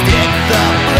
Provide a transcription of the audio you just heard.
stick the